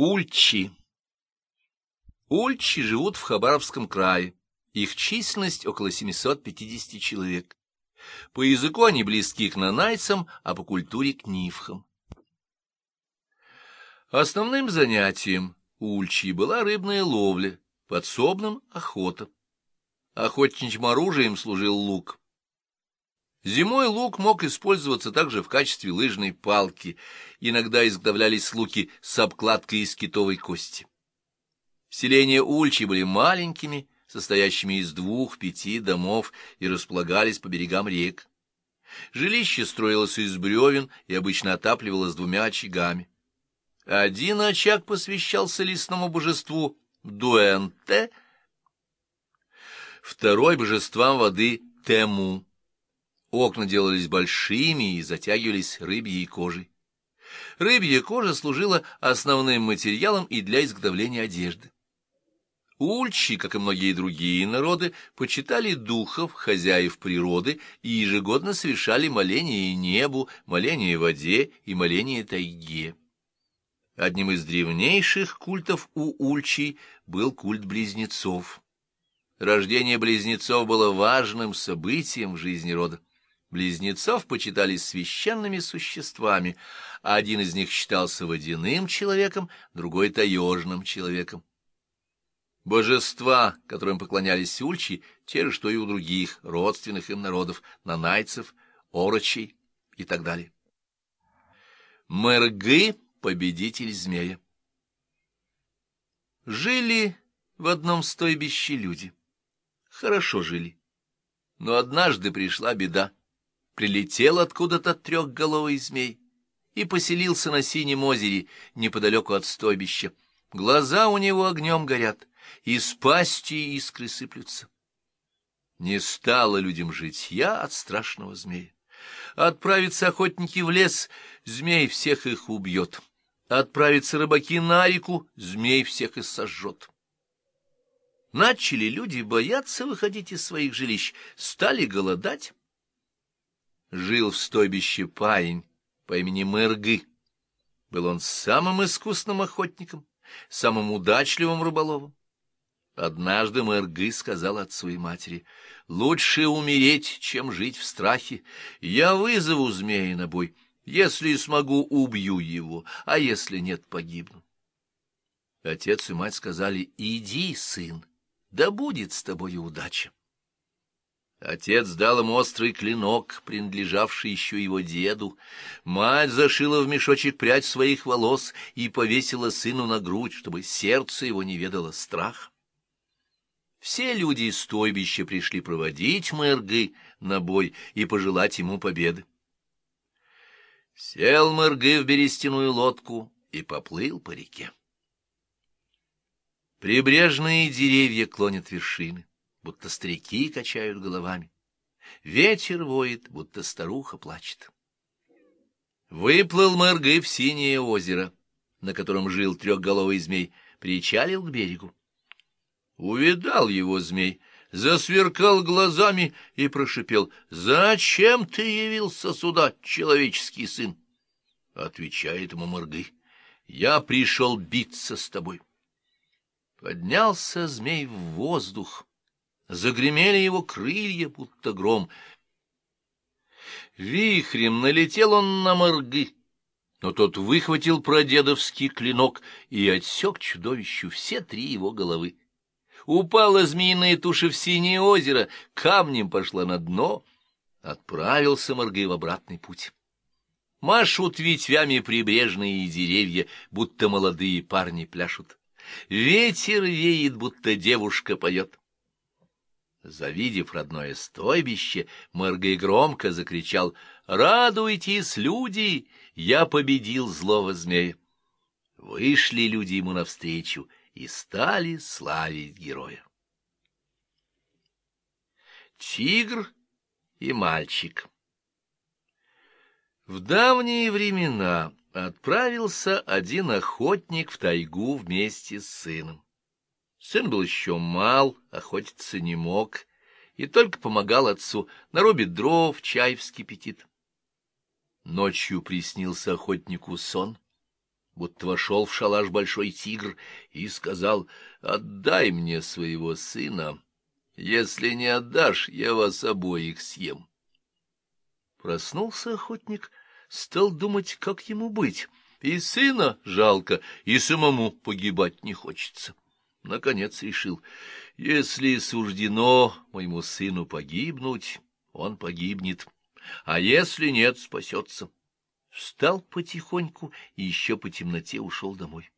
Ульчи. Ульчи живут в Хабаровском крае. Их численность около 750 человек. По языку они близки к нанайцам, а по культуре к нивхам. Основным занятием Ульчи была рыбная ловля, подсобным — охота. Охотничьим оружием служил лук. Зимой лук мог использоваться также в качестве лыжной палки. Иногда изготовлялись луки с обкладкой из китовой кости. Селения Ульчи были маленькими, состоящими из двух-пяти домов, и располагались по берегам рек. Жилище строилось из бревен и обычно отапливалось двумя очагами. Один очаг посвящался лесному божеству Дуэнте, второй — божествам воды Тему. Окна делались большими и затягивались рыбьей кожей. Рыбья кожа служила основным материалом и для изготовления одежды. Ульчи, как и многие другие народы, почитали духов, хозяев природы и ежегодно совершали моление небу, моление воде и моление тайге. Одним из древнейших культов у Ульчи был культ близнецов. Рождение близнецов было важным событием в жизни рода. Близнецов почитали священными существами, а один из них считался водяным человеком, другой — таежным человеком. Божества, которым поклонялись ульчи, те же, что и у других родственных им народов, нанайцев, орочей и так далее. Мэргы — победитель змея. Жили в одном стойбище люди. Хорошо жили. Но однажды пришла беда прилетел откуда-то трехголовый змей и поселился на синем озере неподалеку от стойбища. Глаза у него огнем горят, из пасти искры сыплются. Не стало людям жить я от страшного змея. Отправятся охотники в лес, змей всех их убьет. Отправятся рыбаки на реку, змей всех и сожжет. Начали люди бояться выходить из своих жилищ, стали голодать жил в стойбище парень по имени Мэргы. Был он самым искусным охотником, самым удачливым рыболовом. Однажды Мэргы сказал отцу и матери, «Лучше умереть, чем жить в страхе. Я вызову змея на бой. Если смогу, убью его, а если нет, погибну». Отец и мать сказали, «Иди, сын, да будет с тобой удача». Отец дал им острый клинок, принадлежавший еще его деду. Мать зашила в мешочек прядь своих волос и повесила сыну на грудь, чтобы сердце его не ведало страх. Все люди из стойбища пришли проводить Мэргы на бой и пожелать ему победы. Сел Мэргы в берестяную лодку и поплыл по реке. Прибрежные деревья клонят вершины будто старики качают головами. Ветер воет, будто старуха плачет. Выплыл Мэргы в синее озеро, на котором жил трехголовый змей, причалил к берегу. Увидал его змей, засверкал глазами и прошипел, «Зачем ты явился сюда, человеческий сын?» Отвечает ему Мэргы, «Я пришел биться с тобой». Поднялся змей в воздух, Загремели его крылья, будто гром. Вихрем налетел он на моргы, но тот выхватил прадедовский клинок и отсек чудовищу все три его головы. Упала змеиная туша в синее озеро, камнем пошла на дно, отправился моргы в обратный путь. Машут ветвями прибрежные деревья, будто молодые парни пляшут. Ветер веет, будто девушка поет. Завидев родное стойбище, Мэргой громко закричал «Радуйтесь, люди! Я победил злого змея!» Вышли люди ему навстречу и стали славить героя. Тигр и мальчик В давние времена отправился один охотник в тайгу вместе с сыном. Сын был еще мал, охотиться не мог, и только помогал отцу, нарубит дров, чай вскипятит. Ночью приснился охотнику сон, будто вошел в шалаш большой тигр и сказал, «Отдай мне своего сына, если не отдашь, я вас обоих съем». Проснулся охотник, стал думать, как ему быть. И сына жалко, и самому погибать не хочется. Наконец решил, если суждено моему сыну погибнуть, он погибнет, а если нет, спасется. Встал потихоньку и еще по темноте ушел домой.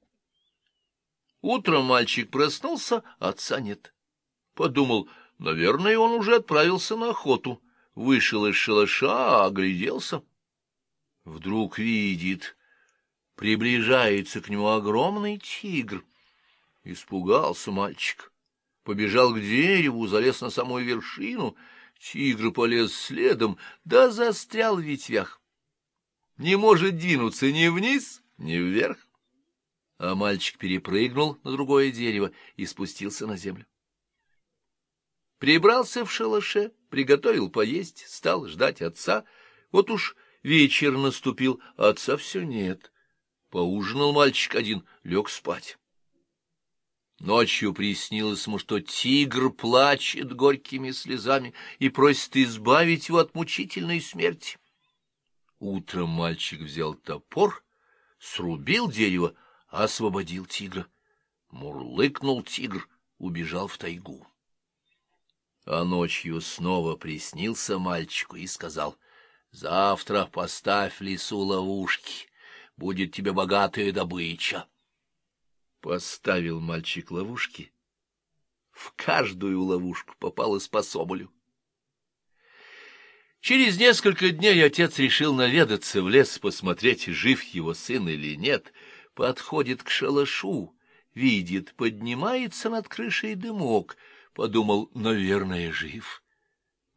Утром мальчик проснулся, отца нет. Подумал, наверное, он уже отправился на охоту. Вышел из шалаша, огляделся. Вдруг видит, приближается к нему огромный тигр. Испугался мальчик. Побежал к дереву, залез на самую вершину. Тигр полез следом, да застрял в ветвях. Не может двинуться ни вниз, ни вверх. А мальчик перепрыгнул на другое дерево и спустился на землю. Прибрался в шалаше, приготовил поесть, стал ждать отца. Вот уж вечер наступил, отца все нет. Поужинал мальчик один, лег спать. Ночью приснилось ему, что тигр плачет горькими слезами и просит избавить его от мучительной смерти. Утром мальчик взял топор, срубил дерево, освободил тигра. Мурлыкнул тигр, убежал в тайгу. А ночью снова приснился мальчику и сказал, «Завтра поставь лесу ловушки, будет тебе богатая добыча». Поставил мальчик ловушки. В каждую ловушку попалось по соболю. Через несколько дней отец решил наведаться в лес, посмотреть, жив его сын или нет. Подходит к шалашу, видит, поднимается над крышей дымок. Подумал, наверное, жив.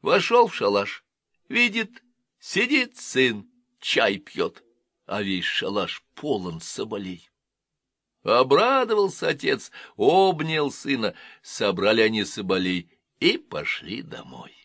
Вошел в шалаш, видит, сидит сын, чай пьет, а весь шалаш полон соболей. Обрадовался отец, обнял сына, собрали они соболей и пошли домой.